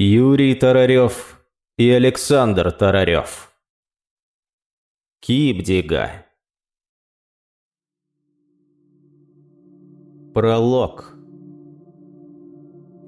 Юрий Тарарев и Александр Тарарев. Кипдига. Пролог.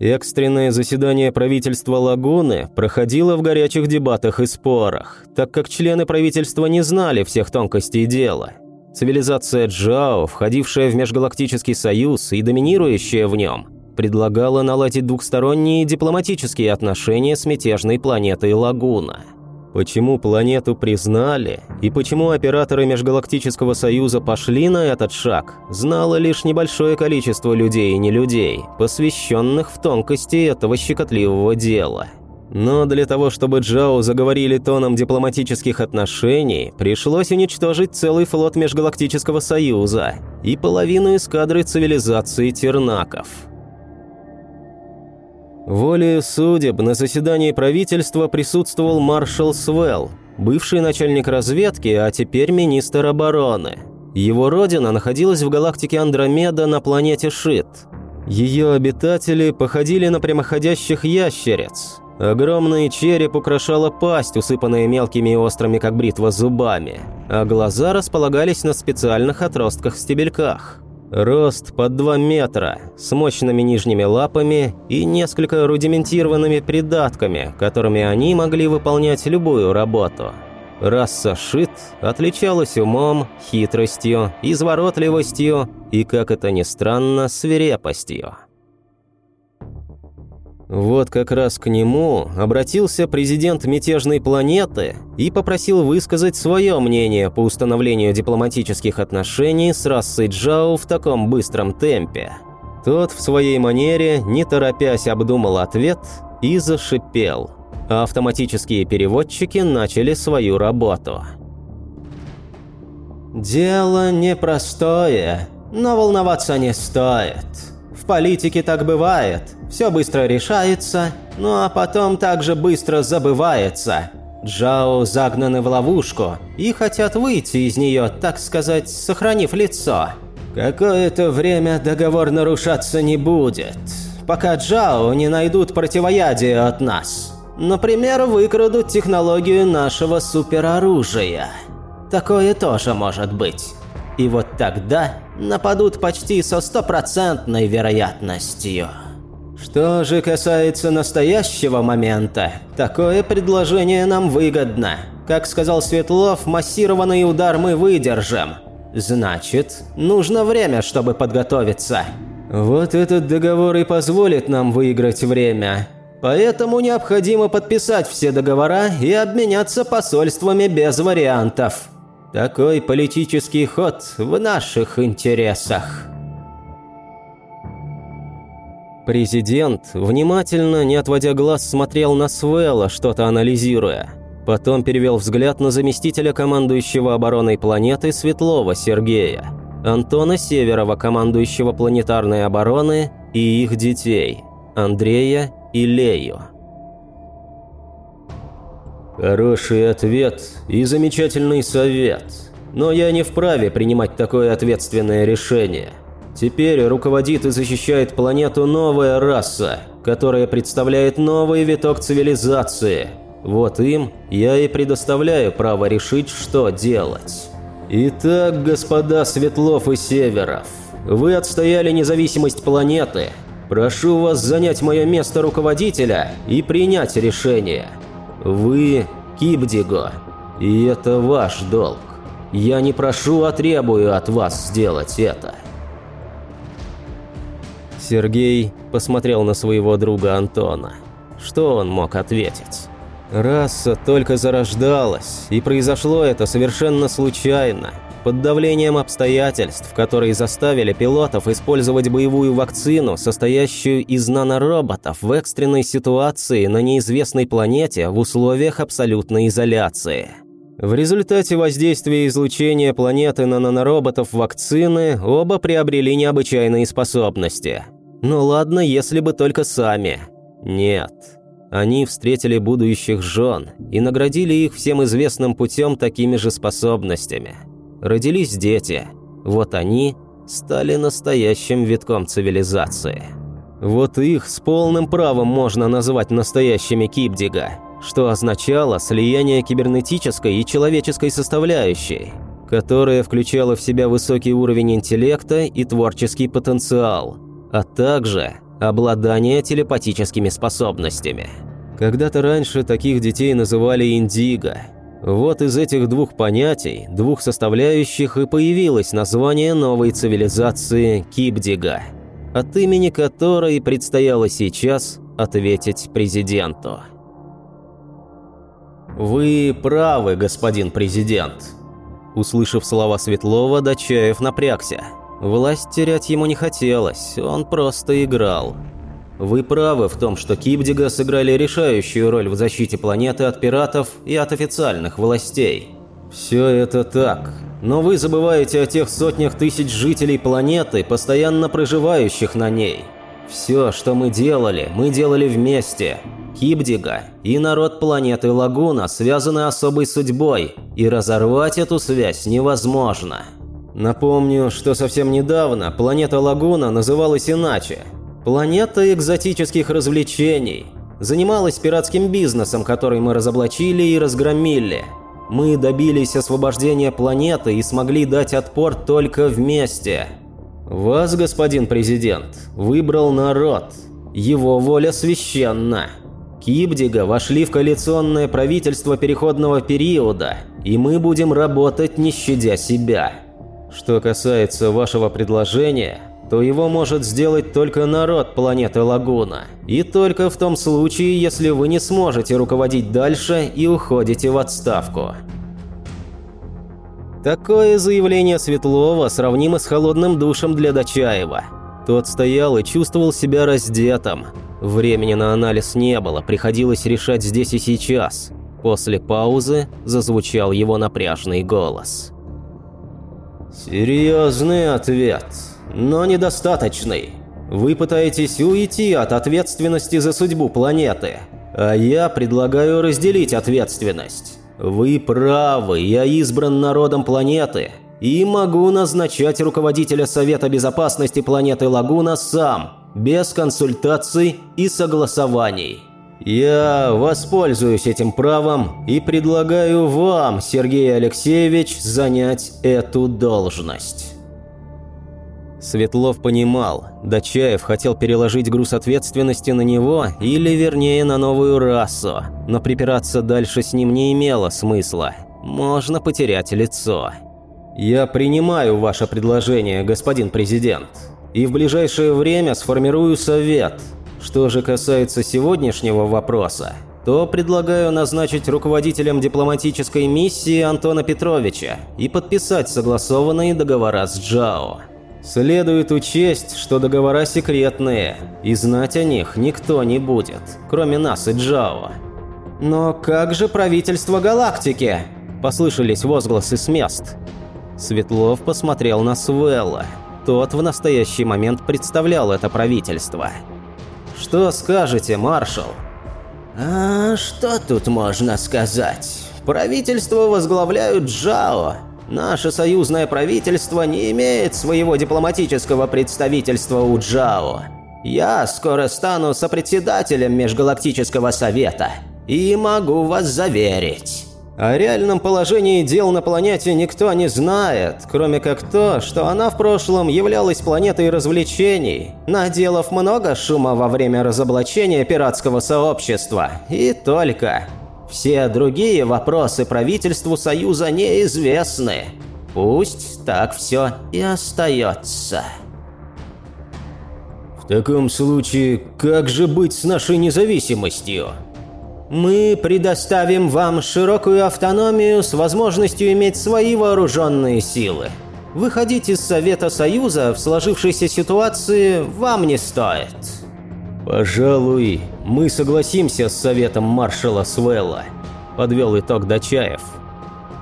Экстренное заседание правительства Лагуны проходило в горячих дебатах и спорах, так как члены правительства не знали всех тонкостей дела. Цивилизация Джао, входившая в Межгалактический Союз и доминирующая в нем, предлагала наладить двухсторонние дипломатические отношения с мятежной планетой Лагуна. Почему планету признали и почему операторы Межгалактического Союза пошли на этот шаг, знало лишь небольшое количество людей и не людей, посвященных в тонкости этого щекотливого дела – но для того, чтобы Джао заговорили тоном дипломатических отношений, пришлось уничтожить целый флот Межгалактического Союза и половину эскадры цивилизации Тернаков. Волею судеб на заседании правительства присутствовал маршал Свелл, бывший начальник разведки, а теперь министр обороны. Его родина находилась в галактике Андромеда на планете Шит. Ее обитатели походили на прямоходящих ящериц, Огромный череп украшала пасть, усыпанная мелкими и острыми, как бритва, зубами, а глаза располагались на специальных отростках-стебельках. Рост под 2 метра, с мощными нижними лапами и несколько рудиментированными придатками, которыми они могли выполнять любую работу. Раса Шит отличалась умом, хитростью, изворотливостью и, как это ни странно, свирепостью. Вот как раз к нему обратился президент мятежной планеты и попросил высказать свое мнение по установлению дипломатических отношений с расой Джао в таком быстром темпе. Тот в своей манере, не торопясь, обдумал ответ и зашипел. А автоматические переводчики начали свою работу. «Дело непростое, но волноваться не стоит. Политике так бывает. Все быстро решается, ну а потом также быстро забывается. Джао загнаны в ловушку и хотят выйти из нее, так сказать, сохранив лицо. Какое-то время договор нарушаться не будет, пока Джао не найдут противоядие от нас. Например, выкрадут технологию нашего супероружия. Такое тоже может быть. И вот тогда нападут почти со стопроцентной вероятностью. Что же касается настоящего момента, такое предложение нам выгодно. Как сказал Светлов, массированный удар мы выдержим. Значит, нужно время, чтобы подготовиться. Вот этот договор и позволит нам выиграть время. Поэтому необходимо подписать все договора и обменяться посольствами без вариантов. Такой политический ход в наших интересах. Президент, внимательно, не отводя глаз, смотрел на Свелла, что-то анализируя. Потом перевел взгляд на заместителя командующего обороной планеты Светлова Сергея, Антона Северова, командующего планетарной обороны, и их детей, Андрея и Лею. Хороший ответ и замечательный совет. Но я не вправе принимать такое ответственное решение. Теперь руководит и защищает планету новая раса, которая представляет новый виток цивилизации. Вот им я и предоставляю право решить, что делать. Итак, господа Светлов и Северов, вы отстояли независимость планеты. Прошу вас занять мое место руководителя и принять решение – вы Кибдиго, и это ваш долг. Я не прошу, а требую от вас сделать это. Сергей посмотрел на своего друга Антона. Что он мог ответить? Раса только зарождалась, и произошло это совершенно случайно – под давлением обстоятельств, которые заставили пилотов использовать боевую вакцину, состоящую из нанороботов в экстренной ситуации на неизвестной планете в условиях абсолютной изоляции. В результате воздействия излучения планеты на нанороботов вакцины оба приобрели необычайные способности. Ну ладно, если бы только сами. Нет. Они встретили будущих жен и наградили их всем известным путем такими же способностями – родились дети. Вот они стали настоящим витком цивилизации. Вот их с полным правом можно назвать настоящими Кипдига, что означало слияние кибернетической и человеческой составляющей, которая включала в себя высокий уровень интеллекта и творческий потенциал, а также обладание телепатическими способностями. Когда-то раньше таких детей называли индиго. Вот из этих двух понятий, двух составляющих и появилось название новой цивилизации Кипдига, от имени которой предстояло сейчас ответить президенту. «Вы правы, господин президент», Услышав слова Светлова, Дачаев напрягся. Власть терять ему не хотелось, он просто играл. Вы правы в том, что Кипдига сыграли решающую роль в защите планеты от пиратов и от официальных властей. Все это так, но вы забываете о тех сотнях тысяч жителей планеты, постоянно проживающих на ней. Все, что мы делали, мы делали вместе. Кибдига и народ планеты Лагуна связаны особой судьбой, и разорвать эту связь невозможно. Напомню, что совсем недавно планета Лагуна называлась иначе. Планета экзотических развлечений. Занималась пиратским бизнесом, который мы разоблачили и разгромили. Мы добились освобождения планеты и смогли дать отпор только вместе. Вас, господин президент, выбрал народ. Его воля священна. Кибдига вошли в коалиционное правительство переходного периода, и мы будем работать не щадя себя. Что касается вашего предложения, то его может сделать только народ планеты Лагуна. И только в том случае, если вы не сможете руководить дальше и уходите в отставку. Такое заявление Светлова сравнимо с холодным душем для Дачаева. Тот стоял и чувствовал себя раздетым, Времени на анализ не было, приходилось решать здесь и сейчас. После паузы зазвучал его напряжный голос. «Серьезный ответ, но недостаточный. Вы пытаетесь уйти от ответственности за судьбу планеты, а я предлагаю разделить ответственность. Вы правы, я избран народом планеты и могу назначать руководителя Совета Безопасности планеты Лагуна сам, без консультаций и согласований. Я воспользуюсь этим правом и предлагаю вам, Сергей Алексеевич, занять эту должность. Светлов понимал, Дачаев хотел переложить груз ответственности на него или, вернее, на новую расу, но припираться дальше с ним не имело смысла. Можно потерять лицо. «Я принимаю ваше предложение, господин президент и в ближайшее время сформирую совет. Что же касается сегодняшнего вопроса, то предлагаю назначить руководителем дипломатической миссии Антона Петровича и подписать согласованные договора с Джао. Следует учесть, что договора секретные, и знать о них никто не будет, кроме нас и Джао. «Но как же правительство галактики?» – послышались возгласы с мест. Светлов посмотрел на Свелла – тот в настоящий момент представлял это правительство. «Что скажете, маршал?» «А что тут можно сказать? Правительство возглавляют Джао. Наше союзное правительство не имеет своего дипломатического представительства у Джао. Я скоро стану сопредседателем Межгалактического совета и могу вас заверить». О реальном положении дел на планете никто не знает, кроме как то, что она в прошлом являлась планетой развлечений, наделав много шума во время разоблачения пиратского сообщества. И только. Все другие вопросы правительству Союза неизвестны. Пусть так все и остается. В таком случае, как же быть с нашей независимостью? Мы предоставим вам широкую автономию с возможностью иметь свои вооруженные силы. Выходить из Совета Союза в сложившейся ситуации вам не стоит. Пожалуй, мы согласимся с Советом маршала Свелла, подвел итог Дачаев.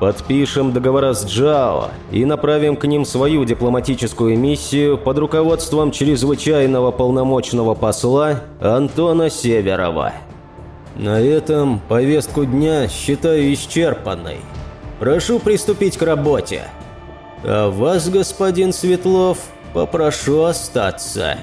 Подпишем договора с Джао и направим к ним свою дипломатическую миссию под руководством чрезвычайного полномочного посла Антона Северова. На этом повестку дня считаю исчерпанной. Прошу приступить к работе. А вас, господин Светлов, попрошу остаться.